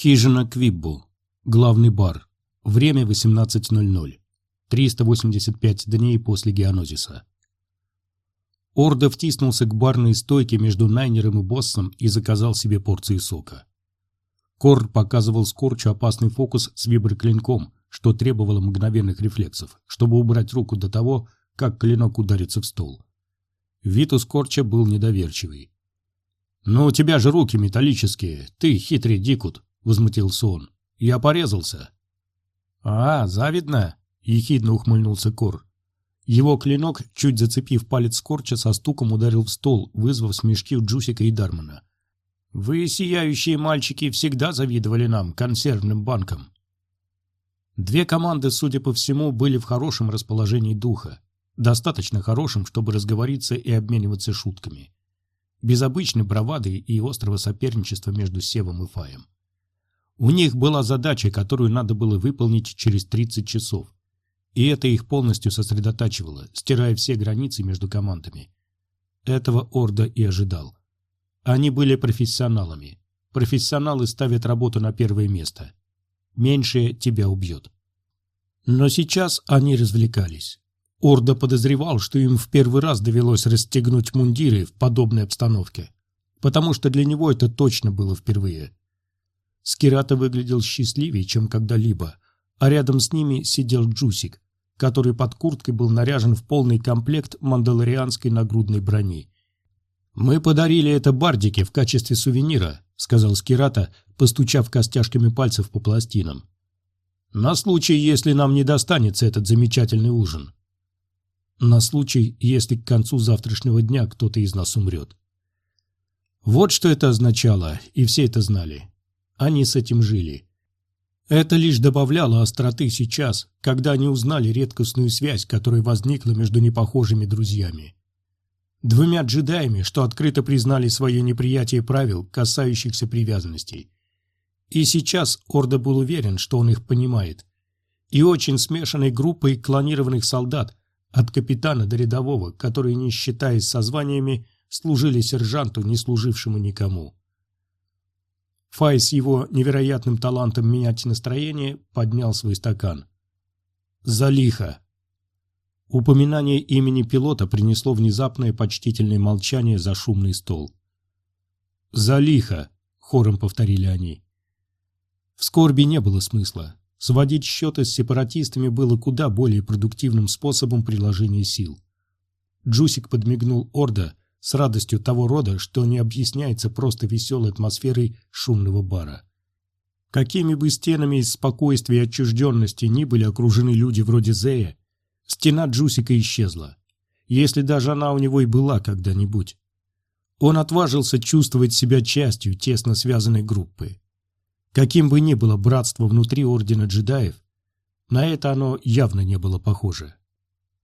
Хижина Квиббу. Главный бар. Время 18.00. 385 дней после геонозиса. Орда втиснулся к барной стойке между Найнером и боссом и заказал себе порцию сока. Кор показывал Скорчу опасный фокус с виброклинком, что требовало мгновенных рефлексов, чтобы убрать руку до того, как клинок ударится в стол. Вид у Скорча был недоверчивый. «Но у тебя же руки металлические, ты хитрый дикут», — возмутился он. «Я порезался». «А, завидно», — ехидно ухмыльнулся Кор. Его клинок, чуть зацепив палец Скорча, со стуком ударил в стол, вызвав смешки у Джусика и Дармана. «Вы, сияющие мальчики, всегда завидовали нам, консервным банкам». Две команды, судя по всему, были в хорошем расположении духа. Достаточно хорошим, чтобы разговориться и обмениваться шутками. Без обычной бравады и острого соперничества между Севом и Фаем. У них была задача, которую надо было выполнить через 30 часов. И это их полностью сосредотачивало, стирая все границы между командами. Этого Орда и ожидал. Они были профессионалами. Профессионалы ставят работу на первое место. Меньшее тебя убьет. Но сейчас они развлекались. Орда подозревал, что им в первый раз довелось расстегнуть мундиры в подобной обстановке, потому что для него это точно было впервые. Скирата выглядел счастливее, чем когда-либо, а рядом с ними сидел Джусик, который под курткой был наряжен в полный комплект мандалорианской нагрудной брони. «Мы подарили это Бардике в качестве сувенира», — сказал Скирата, постучав костяшками пальцев по пластинам. «На случай, если нам не достанется этот замечательный ужин. На случай, если к концу завтрашнего дня кто-то из нас умрет». Вот что это означало, и все это знали. Они с этим жили. Это лишь добавляло остроты сейчас, когда они узнали редкостную связь, которая возникла между непохожими друзьями. Двумя джедаями, что открыто признали свое неприятие правил, касающихся привязанностей. И сейчас Орда был уверен, что он их понимает. И очень смешанной группой клонированных солдат, от капитана до рядового, которые, не считаясь со званиями, служили сержанту, не служившему никому. Фай с его невероятным талантом менять настроение поднял свой стакан. «Залиха!» Упоминание имени пилота принесло внезапное почтительное молчание за шумный стол. «Залиха!» — хором повторили они. В скорби не было смысла. Сводить счеты с сепаратистами было куда более продуктивным способом приложения сил. Джусик подмигнул Орда, с радостью того рода, что не объясняется просто веселой атмосферой шумного бара. Какими бы стенами из спокойствия и отчужденности ни были окружены люди вроде Зея, стена Джусика исчезла, если даже она у него и была когда-нибудь. Он отважился чувствовать себя частью тесно связанной группы. Каким бы ни было братство внутри Ордена джедаев, на это оно явно не было похоже.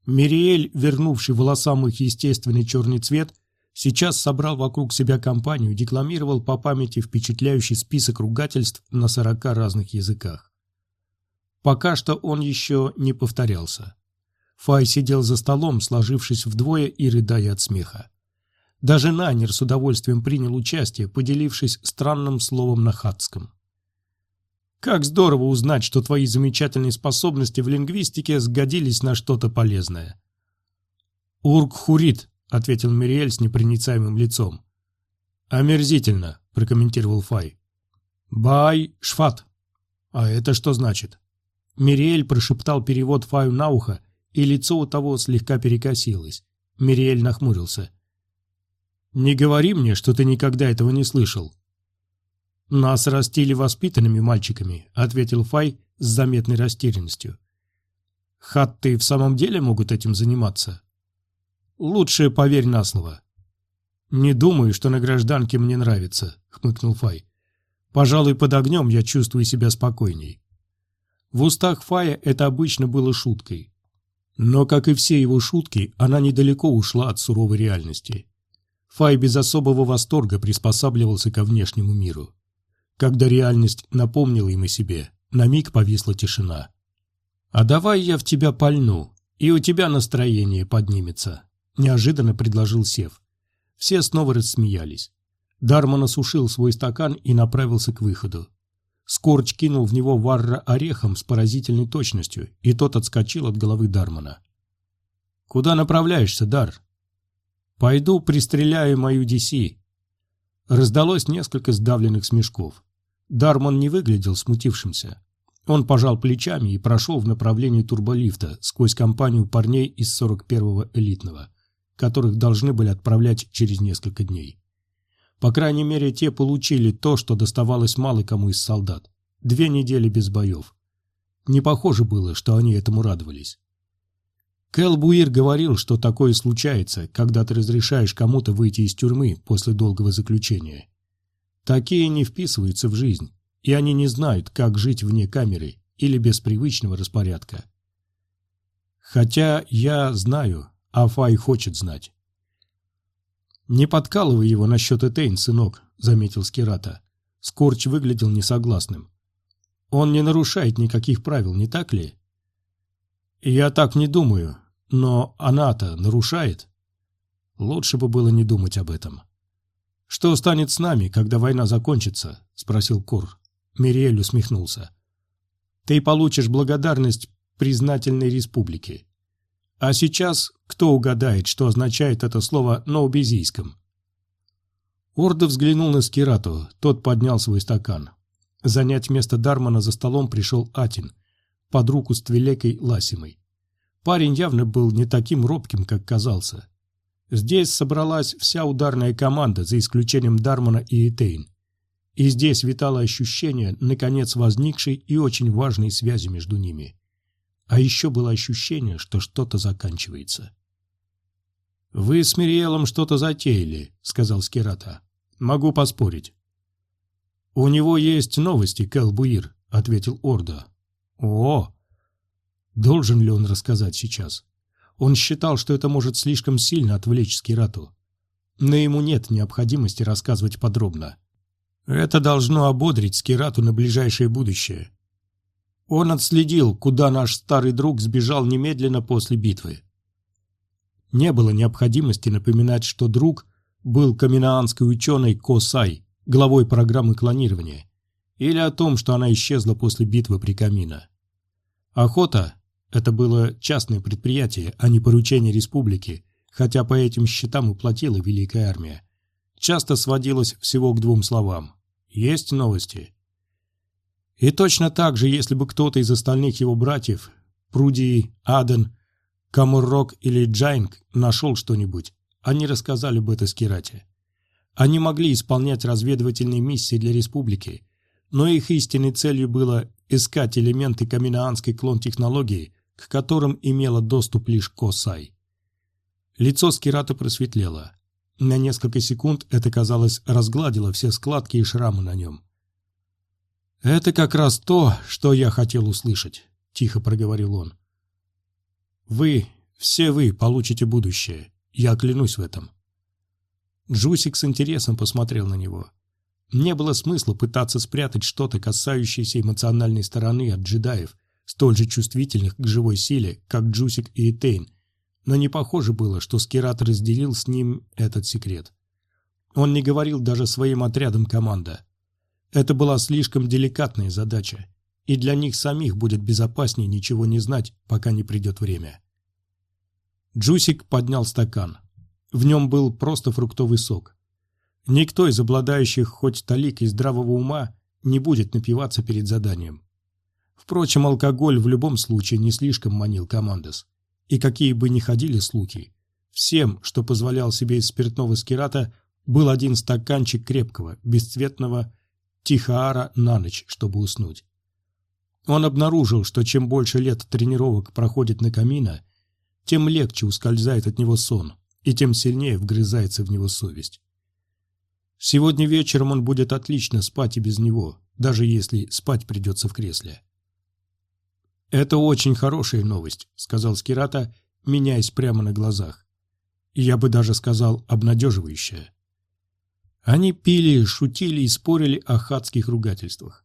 Мириэль, вернувший волосам их естественный черный цвет, сейчас собрал вокруг себя компанию и декламировал по памяти впечатляющий список ругательств на сорока разных языках. Пока что он еще не повторялся. Фай сидел за столом, сложившись вдвое и рыдая от смеха. Даже Найнер с удовольствием принял участие, поделившись странным словом на хатском. «Как здорово узнать, что твои замечательные способности в лингвистике сгодились на что-то полезное». «Урк-хурит», — ответил Мириэль с непроницаемым лицом. «Омерзительно», — прокомментировал Фай. «Бай шфат». «А это что значит?» Мириэль прошептал перевод Фаю на ухо, и лицо у того слегка перекосилось. Мириэль нахмурился. «Не говори мне, что ты никогда этого не слышал». «Нас растили воспитанными мальчиками», — ответил Фай с заметной растерянностью. «Хатты в самом деле могут этим заниматься?» Лучше поверь на слово. Не думаю, что на гражданке мне нравится, хмыкнул Фай. Пожалуй, под огнем я чувствую себя спокойней. В устах Фая это обычно было шуткой. Но, как и все его шутки, она недалеко ушла от суровой реальности. Фай без особого восторга приспосабливался ко внешнему миру. Когда реальность напомнила им о себе, на миг повисла тишина. «А давай я в тебя пальну, и у тебя настроение поднимется», – неожиданно предложил Сев. Все снова рассмеялись. Дарман осушил свой стакан и направился к выходу. Скорч кинул в него Варра орехом с поразительной точностью, и тот отскочил от головы Дармана. «Куда направляешься, Дар?» «Пойду пристреляю мою DC». Раздалось несколько сдавленных смешков. Дарман не выглядел смутившимся. Он пожал плечами и прошел в направлении турболифта сквозь компанию парней из 41-го элитного, которых должны были отправлять через несколько дней. По крайней мере, те получили то, что доставалось мало кому из солдат. Две недели без боев. Не похоже было, что они этому радовались. Кэл Буир говорил, что такое случается, когда ты разрешаешь кому-то выйти из тюрьмы после долгого заключения. Такие не вписываются в жизнь, и они не знают, как жить вне камеры или без привычного распорядка. Хотя я знаю, а Фай хочет знать. «Не подкалывай его насчет Этейн, сынок», — заметил Скирата. Скорч выглядел несогласным. «Он не нарушает никаких правил, не так ли?» «Я так не думаю, но она-то нарушает». Лучше бы было не думать об этом. «Что станет с нами, когда война закончится?» — спросил Кор. Мириэль усмехнулся. «Ты получишь благодарность признательной республики. А сейчас кто угадает, что означает это слово на убезийском?» Орда взглянул на Скирату, тот поднял свой стакан. Занять место Дармана за столом пришел Атин, под руку с Твилекой Ласимой. Парень явно был не таким робким, как казался. Здесь собралась вся ударная команда, за исключением Дармана и Этейн. И здесь витало ощущение, наконец возникшей и очень важной связи между ними. А еще было ощущение, что что-то заканчивается. «Вы с Мириэлом что-то затеяли», — сказал Скирата. «Могу поспорить». «У него есть новости, Келбуир», — ответил Орда. «О!» Должен ли он рассказать сейчас? Он считал, что это может слишком сильно отвлечь Скирату. Но ему нет необходимости рассказывать подробно. Это должно ободрить Скирату на ближайшее будущее. Он отследил, куда наш старый друг сбежал немедленно после битвы. Не было необходимости напоминать, что друг был каминаанской ученой Косай, главой программы клонирования, или о том, что она исчезла после битвы при Камино. Охота это было частное предприятие, а не поручение республики, хотя по этим счетам уплатила Великая Армия. Часто сводилось всего к двум словам. Есть новости. И точно так же, если бы кто-то из остальных его братьев, Пруди, Аден, Камуррок или Джайнг, нашел что-нибудь, они рассказали бы это Скирате. Они могли исполнять разведывательные миссии для республики, но их истинной целью было искать элементы каминаанской клон-технологии, к которым имела доступ лишь Косай. Лицо Скирата просветлело. На несколько секунд это, казалось, разгладило все складки и шрамы на нем. «Это как раз то, что я хотел услышать», — тихо проговорил он. «Вы, все вы, получите будущее. Я клянусь в этом». Джусик с интересом посмотрел на него. Не было смысла пытаться спрятать что-то, касающееся эмоциональной стороны от джедаев, столь же чувствительных к живой силе, как Джусик и Этейн, но не похоже было, что Скират разделил с ним этот секрет. Он не говорил даже своим отрядам команда. Это была слишком деликатная задача, и для них самих будет безопаснее ничего не знать, пока не придет время. Джусик поднял стакан. В нем был просто фруктовый сок. Никто из обладающих хоть таликой здравого ума не будет напиваться перед заданием. Впрочем, алкоголь в любом случае не слишком манил Командос. И какие бы ни ходили слухи, всем, что позволял себе из спиртного скирата, был один стаканчик крепкого, бесцветного тихоара на ночь, чтобы уснуть. Он обнаружил, что чем больше лет тренировок проходит на камина, тем легче ускользает от него сон, и тем сильнее вгрызается в него совесть. Сегодня вечером он будет отлично спать и без него, даже если спать придется в кресле. «Это очень хорошая новость», — сказал Скирата, меняясь прямо на глазах. Я бы даже сказал, обнадеживающая. Они пили, шутили и спорили о хадских ругательствах.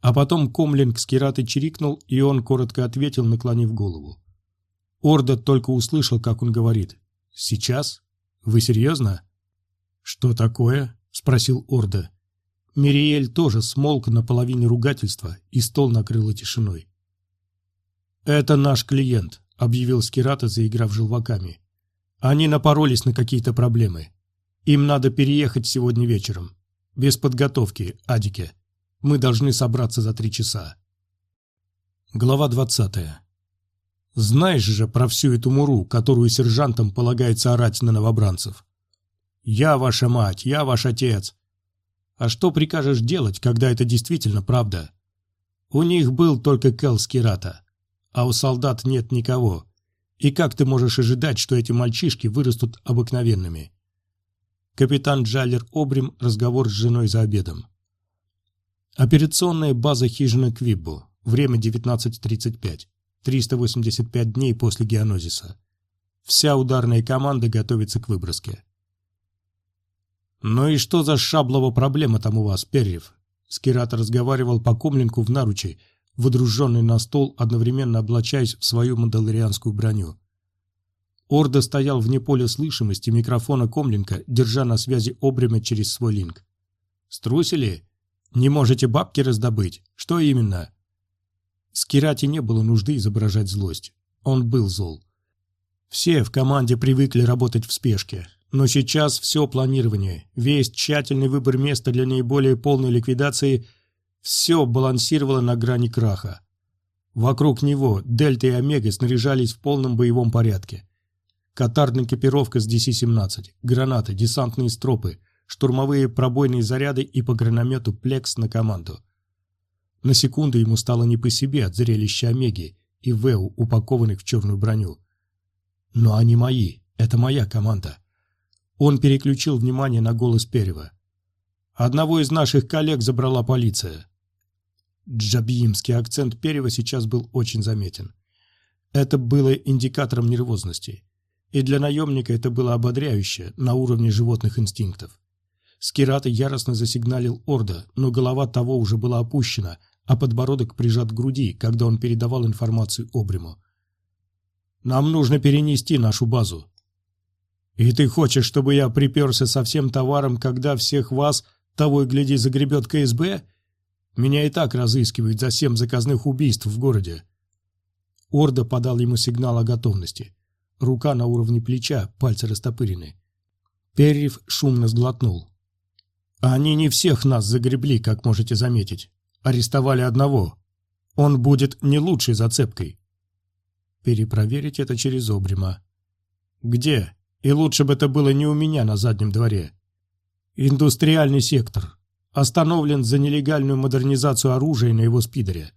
А потом Комлинг с Киратой чирикнул, и он коротко ответил, наклонив голову. Орда только услышал, как он говорит. «Сейчас? Вы серьезно?» «Что такое?» — спросил Орда. Мириэль тоже смолк на половине ругательства, и стол накрыло тишиной. «Это наш клиент», — объявил Скирата, заиграв желваками. «Они напоролись на какие-то проблемы. Им надо переехать сегодня вечером. Без подготовки, Адике. Мы должны собраться за три часа». Глава двадцатая. Знаешь же про всю эту муру, которую сержантам полагается орать на новобранцев. «Я ваша мать, я ваш отец». А что прикажешь делать, когда это действительно правда? У них был только Кэл Скирата а у солдат нет никого. И как ты можешь ожидать, что эти мальчишки вырастут обыкновенными? Капитан Джаллер Обрим разговор с женой за обедом. Операционная база хижина Квиббу. Время 19.35. 385 дней после геонозиса. Вся ударная команда готовится к выброске. «Ну и что за шаблова проблема там у вас, Перьев?» Скират разговаривал по комлинку в наручи, выдруженный на стол, одновременно облачаясь в свою мандалорианскую броню. Орда стоял вне поля слышимости микрофона Комленко, держа на связи обремя через свой линк. «Струсили? Не можете бабки раздобыть? Что именно?» Скирате не было нужды изображать злость. Он был зол. Все в команде привыкли работать в спешке, но сейчас все планирование, весь тщательный выбор места для наиболее полной ликвидации – все балансировало на грани краха. Вокруг него Дельта и Омега снаряжались в полном боевом порядке. Катарная экипировка с DC-17, гранаты, десантные стропы, штурмовые пробойные заряды и по гранатомету Плекс на команду. На секунду ему стало не по себе от зрелища Омеги и Вэу, упакованных в черную броню. Но они мои, это моя команда. Он переключил внимание на голос Перева. Одного из наших коллег забрала полиция. Джабиимский акцент Перева сейчас был очень заметен. Это было индикатором нервозности. И для наемника это было ободряюще, на уровне животных инстинктов. Скирата яростно засигналил Орда, но голова того уже была опущена, а подбородок прижат к груди, когда он передавал информацию Обриму. «Нам нужно перенести нашу базу». «И ты хочешь, чтобы я приперся со всем товаром, когда всех вас, того и гляди, загребет КСБ?» Меня и так разыскивают за семь заказных убийств в городе. Орда подал ему сигнал о готовности. Рука на уровне плеча, пальцы растопырены. Перрив шумно сглотнул. «Они не всех нас загребли, как можете заметить. Арестовали одного. Он будет не лучшей зацепкой». Перепроверить это через Обрима. «Где? И лучше бы это было не у меня на заднем дворе. Индустриальный сектор остановлен за нелегальную модернизацию оружия на его спидере.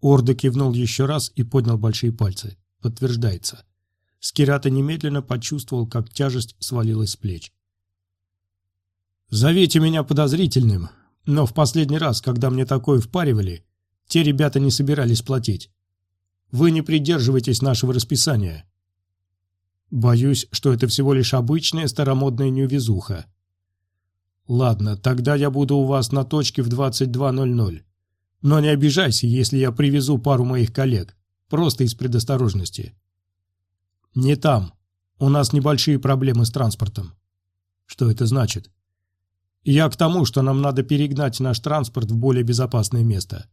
Орда кивнул еще раз и поднял большие пальцы. Подтверждается. Скирата немедленно почувствовал, как тяжесть свалилась с плеч. «Зовите меня подозрительным, но в последний раз, когда мне такое впаривали, те ребята не собирались платить. Вы не придерживаетесь нашего расписания. Боюсь, что это всего лишь обычная старомодная неувезуха. «Ладно, тогда я буду у вас на точке в 22.00. Но не обижайся, если я привезу пару моих коллег. Просто из предосторожности». «Не там. У нас небольшие проблемы с транспортом». «Что это значит?» «Я к тому, что нам надо перегнать наш транспорт в более безопасное место.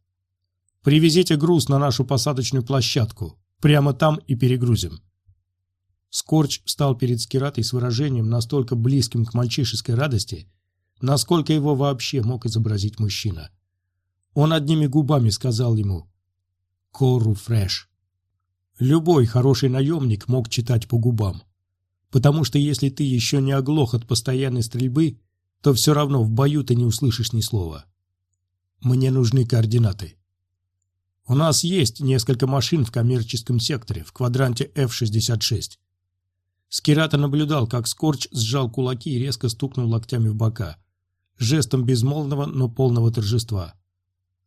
Привезите груз на нашу посадочную площадку. Прямо там и перегрузим». Скорч встал перед Скиратой с выражением, настолько близким к мальчишеской радости, насколько его вообще мог изобразить мужчина. Он одними губами сказал ему «Кору фреш». Любой хороший наемник мог читать по губам. Потому что если ты еще не оглох от постоянной стрельбы, то все равно в бою ты не услышишь ни слова. Мне нужны координаты. У нас есть несколько машин в коммерческом секторе, в квадранте F-66. Скирата наблюдал, как Скорч сжал кулаки и резко стукнул локтями в бока жестом безмолвного, но полного торжества.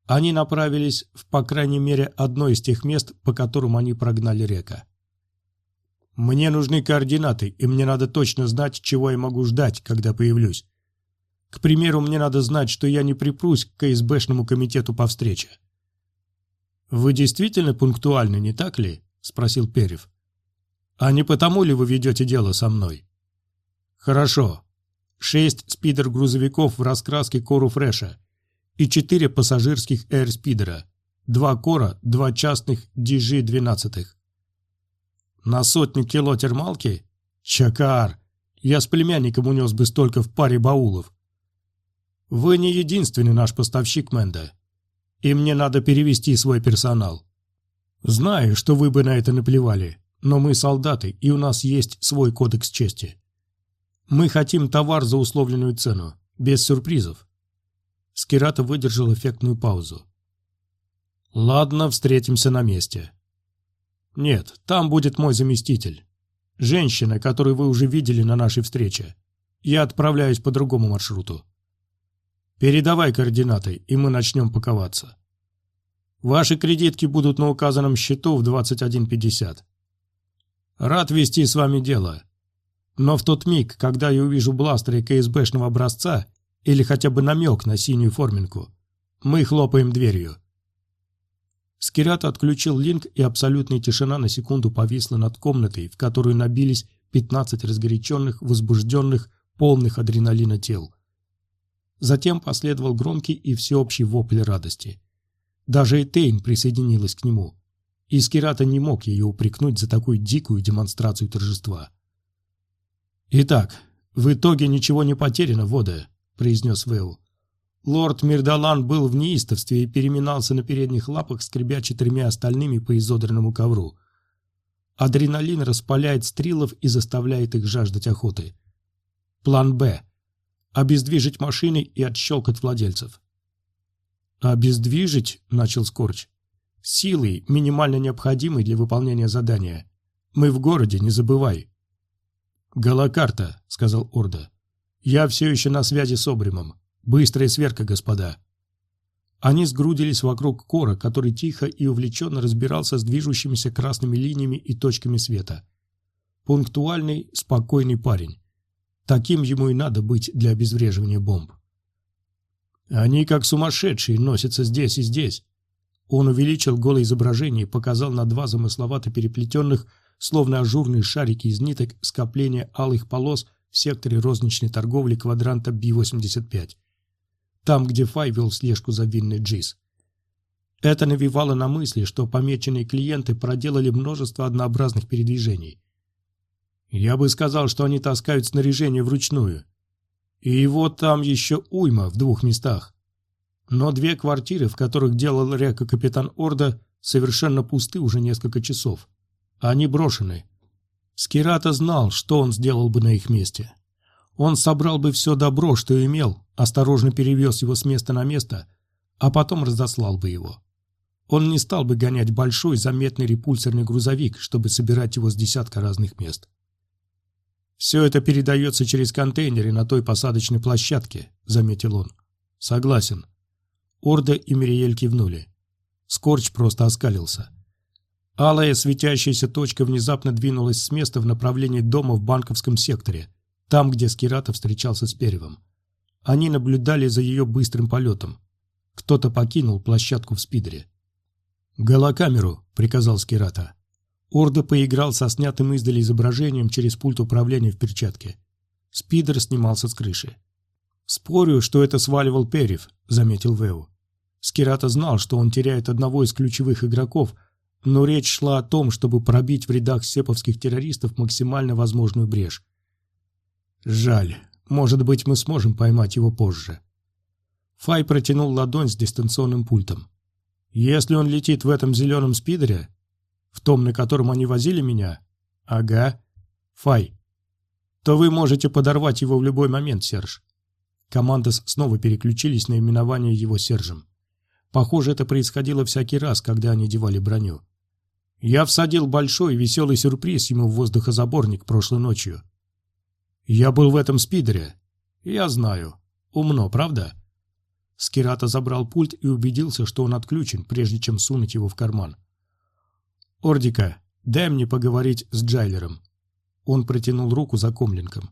Они направились в, по крайней мере, одно из тех мест, по которым они прогнали река. «Мне нужны координаты, и мне надо точно знать, чего я могу ждать, когда появлюсь. К примеру, мне надо знать, что я не припрусь к КСБшному комитету по встрече». «Вы действительно пунктуальны, не так ли?» – спросил Перев. «А не потому ли вы ведете дело со мной?» «Хорошо. шесть спидер-грузовиков в раскраске Кору Фреша и четыре пассажирских Эйр-спидера, два Кора, два частных DG-12. На сотню кило термалки? Чакар! Я с племянником унес бы столько в паре баулов. Вы не единственный наш поставщик, Мэнда. И мне надо перевести свой персонал. Знаю, что вы бы на это наплевали, но мы солдаты, и у нас есть свой кодекс чести. Мы хотим товар за условленную цену, без сюрпризов. Скирата выдержал эффектную паузу. Ладно, встретимся на месте. Нет, там будет мой заместитель. Женщина, которую вы уже видели на нашей встрече. Я отправляюсь по другому маршруту. Передавай координаты, и мы начнем паковаться. Ваши кредитки будут на указанном счету в 21.50. Рад вести с вами дело. Но в тот миг, когда я увижу бластеры КСБшного образца или хотя бы намек на синюю форминку, мы хлопаем дверью. Скират отключил линк, и абсолютная тишина на секунду повисла над комнатой, в которую набились 15 разгоряченных, возбужденных, полных адреналина тел. Затем последовал громкий и всеобщий вопль радости. Даже Этейн присоединилась к нему. И Скирата не мог ее упрекнуть за такую дикую демонстрацию торжества. «Итак, в итоге ничего не потеряно, Вода», — произнес Вэу. Лорд Мирдалан был в неистовстве и переминался на передних лапах, скребя четырьмя остальными по изодранному ковру. Адреналин распаляет стрелов и заставляет их жаждать охоты. План «Б» обездвижить машины и отщелкать владельцев. «Обездвижить?» – начал Скорч. «Силой, минимально необходимой для выполнения задания. Мы в городе, не забывай». «Галакарта», – сказал Орда. «Я все еще на связи с Обримом. Быстрая сверка, господа». Они сгрудились вокруг Кора, который тихо и увлеченно разбирался с движущимися красными линиями и точками света. Пунктуальный, спокойный парень. Таким ему и надо быть для обезвреживания бомб. Они как сумасшедшие носятся здесь и здесь. Он увеличил голое изображение и показал на два замысловато переплетенных, словно ажурные шарики из ниток, скопления алых полос в секторе розничной торговли квадранта B-85. Там, где Фай вел слежку за винной Джиз. Это навевало на мысли, что помеченные клиенты проделали множество однообразных передвижений. Я бы сказал, что они таскают снаряжение вручную. И его там еще уйма в двух местах. Но две квартиры, в которых делал река капитан Орда, совершенно пусты уже несколько часов. Они брошены. Скирата знал, что он сделал бы на их месте. Он собрал бы все добро, что имел, осторожно перевез его с места на место, а потом разослал бы его. Он не стал бы гонять большой заметный репульсорный грузовик, чтобы собирать его с десятка разных мест. «Все это передается через контейнеры на той посадочной площадке», — заметил он. «Согласен». Орда и Мириель кивнули. Скорч просто оскалился. Алая светящаяся точка внезапно двинулась с места в направлении дома в банковском секторе, там, где Скирата встречался с Перевом. Они наблюдали за ее быстрым полетом. Кто-то покинул площадку в спидере. «Голокамеру», — приказал Скирата. Орда поиграл со снятым издали изображением через пульт управления в перчатке. Спидер снимался с крыши. «Спорю, что это сваливал Перев», — заметил Вэу. Скирата знал, что он теряет одного из ключевых игроков, но речь шла о том, чтобы пробить в рядах сеповских террористов максимально возможную брешь. «Жаль. Может быть, мы сможем поймать его позже». Фай протянул ладонь с дистанционным пультом. «Если он летит в этом зеленом спидере, в том, на котором они возили меня? Ага. Фай. То вы можете подорвать его в любой момент, Серж. Командос снова переключились на именование его Сержем. Похоже, это происходило всякий раз, когда они девали броню. Я всадил большой веселый сюрприз ему в воздухозаборник прошлой ночью. Я был в этом спидере. Я знаю. Умно, правда? Скирата забрал пульт и убедился, что он отключен, прежде чем сунуть его в карман. «Ордика, дай мне поговорить с Джайлером». Он протянул руку за комлинком.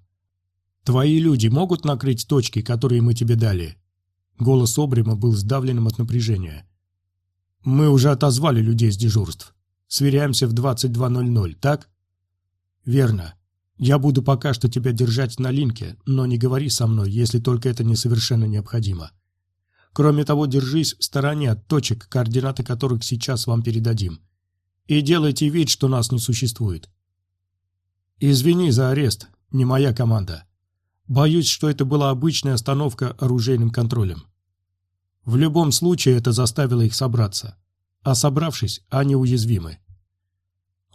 «Твои люди могут накрыть точки, которые мы тебе дали?» Голос Обрима был сдавленным от напряжения. «Мы уже отозвали людей с дежурств. Сверяемся в 22.00, так?» «Верно. Я буду пока что тебя держать на линке, но не говори со мной, если только это не совершенно необходимо. Кроме того, держись в стороне от точек, координаты которых сейчас вам передадим. И делайте вид, что нас не существует. Извини за арест, не моя команда. Боюсь, что это была обычная остановка оружейным контролем. В любом случае это заставило их собраться. А собравшись, они уязвимы.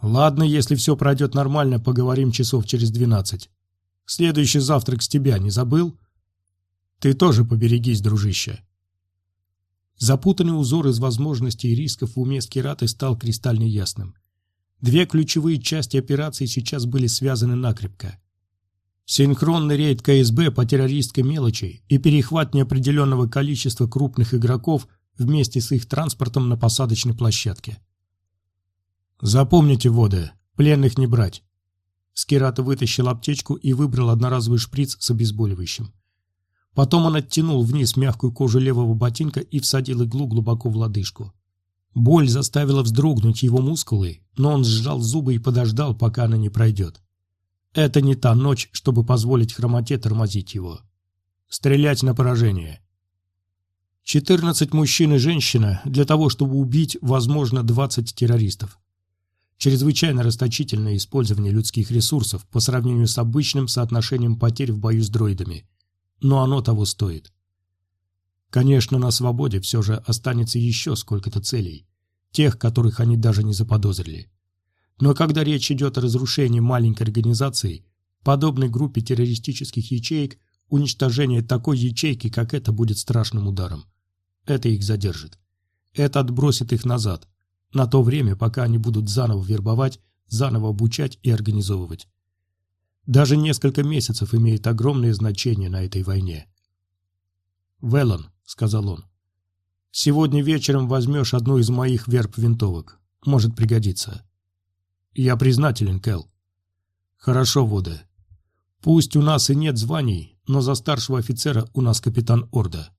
Ладно, если все пройдет нормально, поговорим часов через двенадцать. Следующий завтрак с тебя не забыл? Ты тоже поберегись, дружище. Запутанный узор из возможностей и рисков в уме Скираты стал кристально ясным. Две ключевые части операции сейчас были связаны накрепко. Синхронный рейд КСБ по террористской мелочи и перехват неопределенного количества крупных игроков вместе с их транспортом на посадочной площадке. «Запомните, воды, пленных не брать». Скирата вытащил аптечку и выбрал одноразовый шприц с обезболивающим. Потом он оттянул вниз мягкую кожу левого ботинка и всадил иглу глубоко в лодыжку. Боль заставила вздрогнуть его мускулы, но он сжал зубы и подождал, пока она не пройдет. Это не та ночь, чтобы позволить хромоте тормозить его. Стрелять на поражение. 14 мужчин и женщина для того, чтобы убить, возможно, 20 террористов. Чрезвычайно расточительное использование людских ресурсов по сравнению с обычным соотношением потерь в бою с дроидами. Но оно того стоит. Конечно, на свободе все же останется еще сколько-то целей, тех, которых они даже не заподозрили. Но когда речь идет о разрушении маленькой организации, подобной группе террористических ячеек, уничтожение такой ячейки, как это, будет страшным ударом. Это их задержит. Это отбросит их назад, на то время, пока они будут заново вербовать, заново обучать и организовывать. Даже несколько месяцев имеет огромное значение на этой войне. «Веллон», — сказал он. «Сегодня вечером возьмешь одну из моих верб-винтовок. Может пригодиться». «Я признателен, Кэл». «Хорошо, Вода. Пусть у нас и нет званий, но за старшего офицера у нас капитан Орда».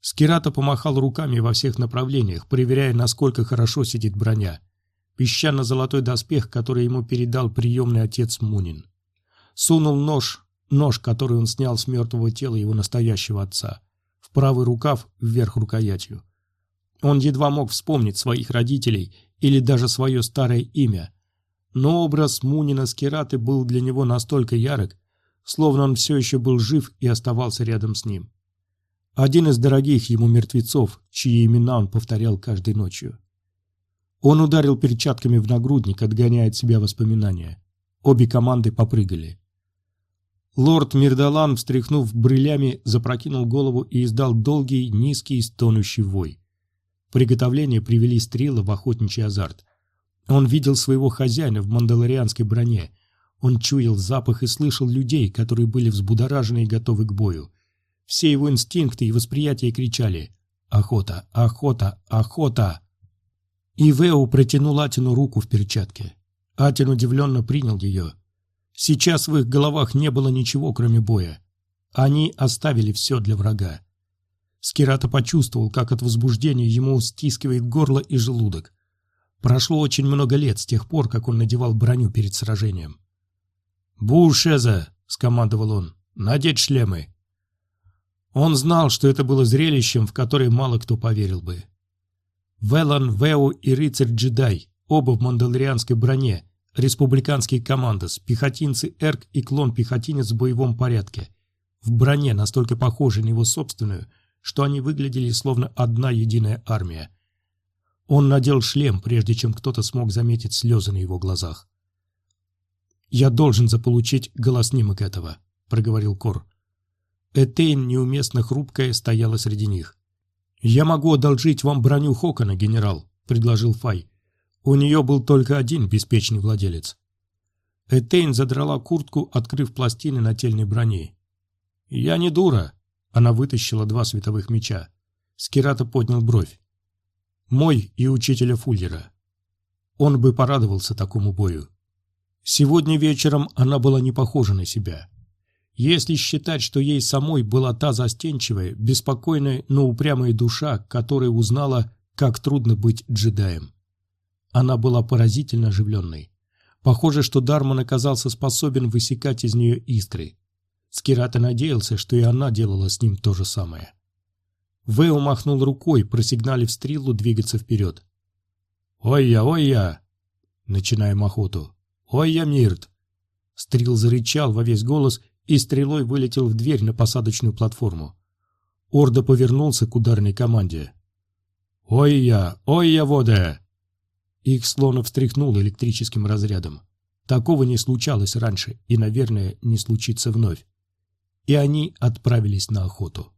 Скирата помахал руками во всех направлениях, проверяя, насколько хорошо сидит броня. Песчано-золотой доспех, который ему передал приемный отец Мунин. Сунул нож, нож, который он снял с мертвого тела его настоящего отца в правый рукав вверх рукоятью. Он едва мог вспомнить своих родителей или даже свое старое имя, но образ Мунина Скираты был для него настолько ярок, словно он все еще был жив и оставался рядом с ним. Один из дорогих ему мертвецов, чьи имена он повторял каждой ночью. Он ударил перчатками в нагрудник, отгоняя от себя воспоминания. Обе команды попрыгали. Лорд Мирдалан, встряхнув брылями, запрокинул голову и издал долгий, низкий, стонущий вой. Приготовления привели стрела в охотничий азарт. Он видел своего хозяина в мандалорианской броне. Он чуял запах и слышал людей, которые были взбудоражены и готовы к бою. Все его инстинкты и восприятия кричали «Охота! Охота! Охота!» И Вео протянул Атину руку в перчатке. Атин удивленно принял ее. Сейчас в их головах не было ничего, кроме боя. Они оставили все для врага. Скирата почувствовал, как от возбуждения ему стискивает горло и желудок. Прошло очень много лет с тех пор, как он надевал броню перед сражением. «Бушеза!» — скомандовал он. «Надеть шлемы!» Он знал, что это было зрелищем, в которое мало кто поверил бы. Велан, Вео и рыцарь-джедай, оба в мандалорианской броне, республиканские командос, пехотинцы Эрк и клон-пехотинец в боевом порядке, в броне, настолько похожей на его собственную, что они выглядели словно одна единая армия. Он надел шлем, прежде чем кто-то смог заметить слезы на его глазах. «Я должен заполучить голоснимок этого», — проговорил Кор. Этейн, неуместно хрупкая, стояла среди них. «Я могу одолжить вам броню Хокона, генерал», — предложил Фай. У нее был только один беспечный владелец. Этейн задрала куртку, открыв пластины нательной брони. «Я не дура!» Она вытащила два световых меча. Скирата поднял бровь. «Мой и учителя Фуллера». Он бы порадовался такому бою. Сегодня вечером она была не похожа на себя. Если считать, что ей самой была та застенчивая, беспокойная, но упрямая душа, которая узнала, как трудно быть джедаем. Она была поразительно оживленной. Похоже, что Дарман оказался способен высекать из нее искры. Скирата надеялся, что и она делала с ним то же самое. Вэо махнул рукой, просигналив стрелу двигаться вперед. «Ой-я, ой-я!» Начинаем охоту. «Ой-я, Мирт!» Стрил зарычал во весь голос и стрелой вылетел в дверь на посадочную платформу. Орда повернулся к ударной команде. «Ой-я! Ой-я, вода!» Их словно встряхнул электрическим разрядом. Такого не случалось раньше и, наверное, не случится вновь. И они отправились на охоту.